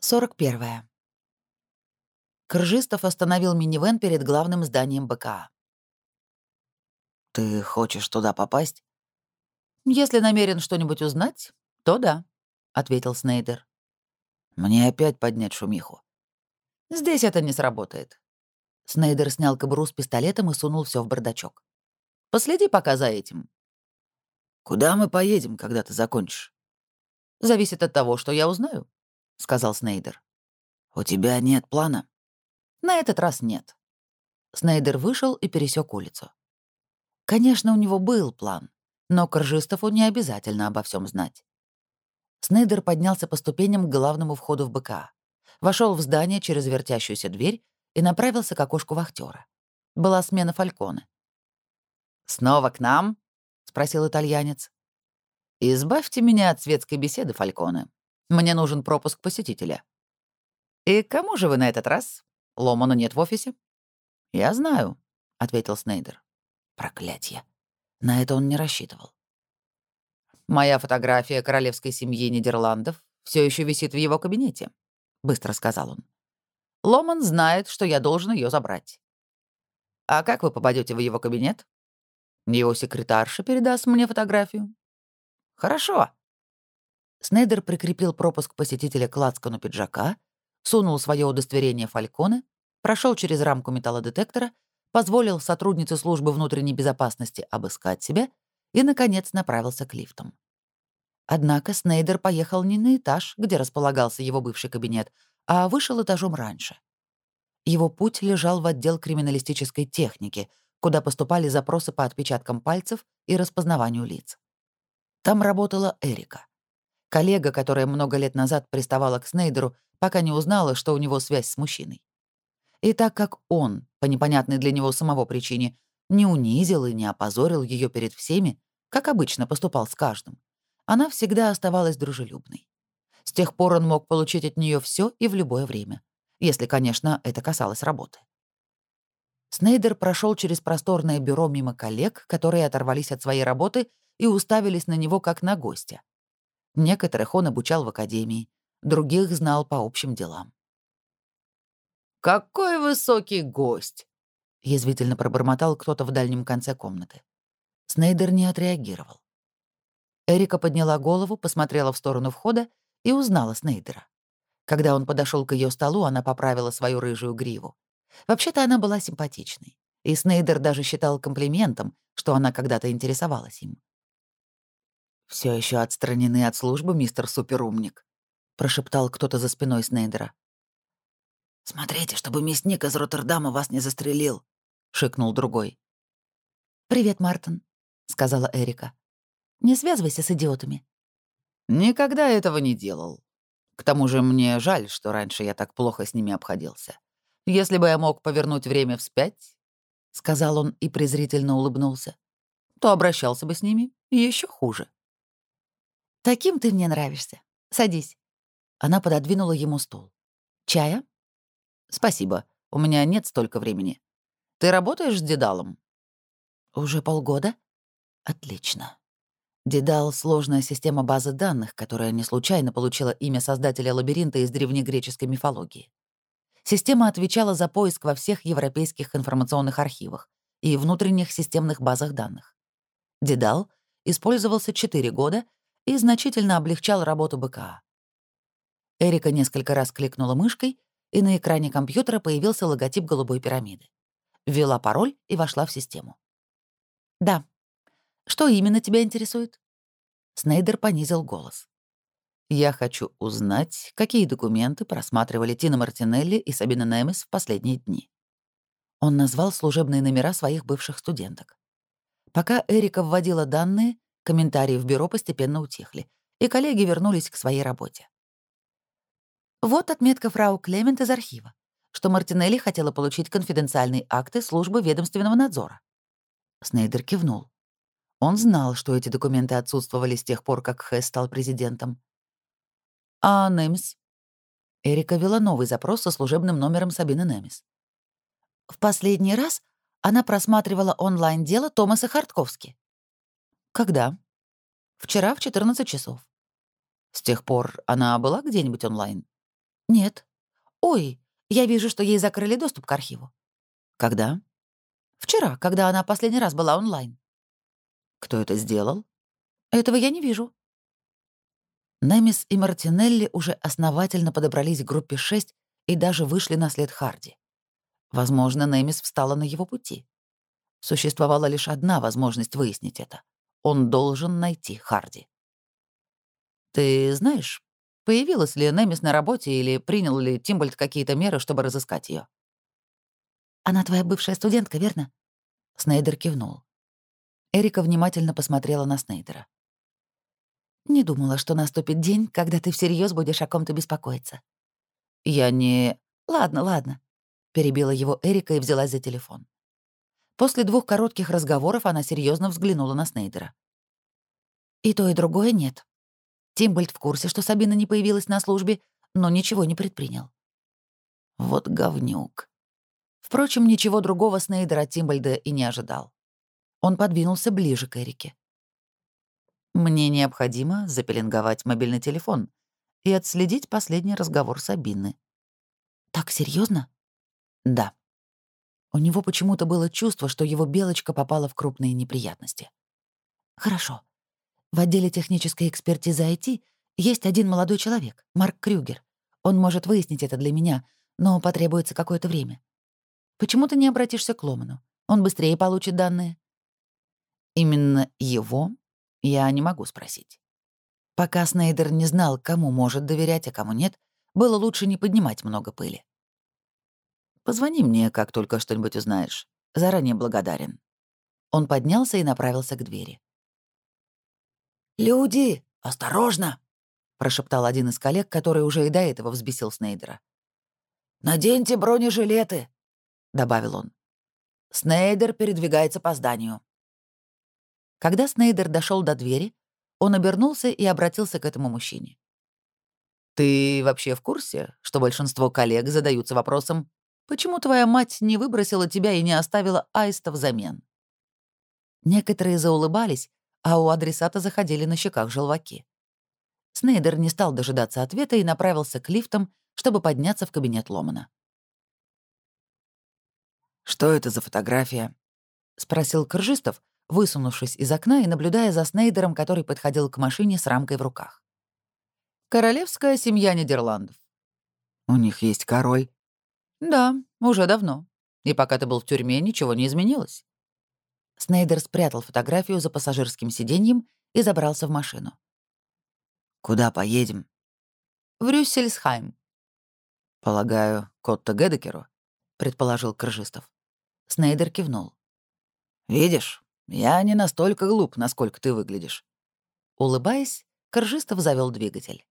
41. Кржистов остановил минивэн перед главным зданием БКА. «Ты хочешь туда попасть?» «Если намерен что-нибудь узнать, то да», — ответил Снейдер. «Мне опять поднять шумиху». «Здесь это не сработает». Снейдер снял кобуру с пистолетом и сунул все в бардачок. «Последи пока за этим». «Куда мы поедем, когда ты закончишь?» «Зависит от того, что я узнаю», — сказал Снейдер. «У тебя нет плана?» «На этот раз нет». Снейдер вышел и пересек улицу. Конечно, у него был план, но Коржистову не обязательно обо всем знать. Снейдер поднялся по ступеням к главному входу в БК, вошел в здание через вертящуюся дверь и направился к окошку вахтера. Была смена Фальконы. «Снова к нам?» — спросил итальянец. «Избавьте меня от светской беседы, Фальконе. Мне нужен пропуск посетителя». «И кому же вы на этот раз? Ломана нет в офисе?» «Я знаю», — ответил Снейдер. Проклятье. На это он не рассчитывал. «Моя фотография королевской семьи Нидерландов все еще висит в его кабинете», — быстро сказал он. «Ломан знает, что я должен ее забрать». «А как вы попадете в его кабинет?» «Его секретарша передаст мне фотографию». «Хорошо». Снейдер прикрепил пропуск посетителя к лацкану пиджака, сунул свое удостоверение Фальконе, прошел через рамку металлодетектора — позволил сотруднице службы внутренней безопасности обыскать себя и, наконец, направился к лифтам. Однако Снейдер поехал не на этаж, где располагался его бывший кабинет, а вышел этажом раньше. Его путь лежал в отдел криминалистической техники, куда поступали запросы по отпечаткам пальцев и распознаванию лиц. Там работала Эрика. Коллега, которая много лет назад приставала к Снейдеру, пока не узнала, что у него связь с мужчиной. И так как он, по непонятной для него самого причине, не унизил и не опозорил ее перед всеми, как обычно поступал с каждым, она всегда оставалась дружелюбной. С тех пор он мог получить от нее все и в любое время, если, конечно, это касалось работы. Снейдер прошел через просторное бюро мимо коллег, которые оторвались от своей работы и уставились на него как на гостя. Некоторых он обучал в академии, других знал по общим делам. «Какой высокий гость!» — язвительно пробормотал кто-то в дальнем конце комнаты. Снейдер не отреагировал. Эрика подняла голову, посмотрела в сторону входа и узнала Снейдера. Когда он подошел к ее столу, она поправила свою рыжую гриву. Вообще-то она была симпатичной, и Снейдер даже считал комплиментом, что она когда-то интересовалась им. Все еще отстранены от службы, мистер Суперумник», — прошептал кто-то за спиной Снейдера. «Смотрите, чтобы мясник из Роттердама вас не застрелил», — шикнул другой. «Привет, Мартин», — сказала Эрика. «Не связывайся с идиотами». «Никогда этого не делал. К тому же мне жаль, что раньше я так плохо с ними обходился. Если бы я мог повернуть время вспять, — сказал он и презрительно улыбнулся, — то обращался бы с ними еще хуже. «Таким ты мне нравишься. Садись». Она пододвинула ему стул. «Чая?» «Спасибо. У меня нет столько времени. Ты работаешь с Дедалом?» «Уже полгода?» «Отлично. Дедал — сложная система базы данных, которая не случайно получила имя создателя лабиринта из древнегреческой мифологии. Система отвечала за поиск во всех европейских информационных архивах и внутренних системных базах данных. Дедал использовался 4 года и значительно облегчал работу БКА. Эрика несколько раз кликнула мышкой, и на экране компьютера появился логотип голубой пирамиды. Ввела пароль и вошла в систему. «Да. Что именно тебя интересует?» Снейдер понизил голос. «Я хочу узнать, какие документы просматривали Тина Мартинелли и Сабина Немес в последние дни». Он назвал служебные номера своих бывших студенток. Пока Эрика вводила данные, комментарии в бюро постепенно утихли, и коллеги вернулись к своей работе. Вот отметка фрау Клемент из архива, что Мартинелли хотела получить конфиденциальные акты службы ведомственного надзора. Снейдер кивнул. Он знал, что эти документы отсутствовали с тех пор, как Хэс стал президентом. А Немис? Эрика вела новый запрос со служебным номером Сабины Немис. В последний раз она просматривала онлайн-дело Томаса Хартковски. Когда? Вчера в 14 часов. С тех пор она была где-нибудь онлайн? «Нет. Ой, я вижу, что ей закрыли доступ к архиву». «Когда?» «Вчера, когда она последний раз была онлайн». «Кто это сделал?» «Этого я не вижу». Немис и Мартинелли уже основательно подобрались к группе 6 и даже вышли на след Харди. Возможно, Немис встала на его пути. Существовала лишь одна возможность выяснить это. Он должен найти Харди. «Ты знаешь, появилась ли Немис на работе или принял ли Тимбольд какие-то меры, чтобы разыскать ее? «Она твоя бывшая студентка, верно?» Снейдер кивнул. Эрика внимательно посмотрела на Снейдера. Не думала, что наступит день, когда ты всерьез будешь о ком-то беспокоиться. Я не... Ладно, ладно. Перебила его Эрика и взялась за телефон. После двух коротких разговоров она серьезно взглянула на Снейдера. И то, и другое нет. Тимбольд в курсе, что Сабина не появилась на службе, но ничего не предпринял. Вот говнюк. Впрочем, ничего другого Снейдер от Тимбольда и не ожидал. Он подвинулся ближе к Эрике. Мне необходимо запеленговать мобильный телефон и отследить последний разговор Сабины. Так серьезно? Да. У него почему-то было чувство, что его белочка попала в крупные неприятности. Хорошо. В отделе технической экспертизы IT есть один молодой человек, Марк Крюгер. Он может выяснить это для меня, но потребуется какое-то время. Почему ты не обратишься к Ломану? Он быстрее получит данные. Именно его я не могу спросить. Пока Снейдер не знал, кому может доверять, а кому нет, было лучше не поднимать много пыли. Позвони мне, как только что-нибудь узнаешь. Заранее благодарен. Он поднялся и направился к двери. «Люди, осторожно!» — прошептал один из коллег, который уже и до этого взбесил Снейдера. «Наденьте бронежилеты», — добавил он. «Снейдер передвигается по зданию. Когда Снейдер дошел до двери, он обернулся и обратился к этому мужчине. «Ты вообще в курсе, что большинство коллег задаются вопросом, почему твоя мать не выбросила тебя и не оставила аиста взамен?» Некоторые заулыбались, а у адресата заходили на щеках желваки. Снейдер не стал дожидаться ответа и направился к лифтам, чтобы подняться в кабинет Ломана. «Что это за фотография?» — спросил Крыжистов, высунувшись из окна и наблюдая за Снейдером, который подходил к машине с рамкой в руках. «Королевская семья Нидерландов». «У них есть король?» «Да, уже давно. И пока ты был в тюрьме, ничего не изменилось». Снейдер спрятал фотографию за пассажирским сиденьем и забрался в машину. «Куда поедем?» «В Рюссельсхайм». «Полагаю, Котто Гедекеру?» — предположил Крыжистов. Снейдер кивнул. «Видишь, я не настолько глуп, насколько ты выглядишь». Улыбаясь, Коржистов завел двигатель.